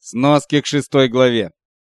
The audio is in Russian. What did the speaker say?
Сноски к шестой главе.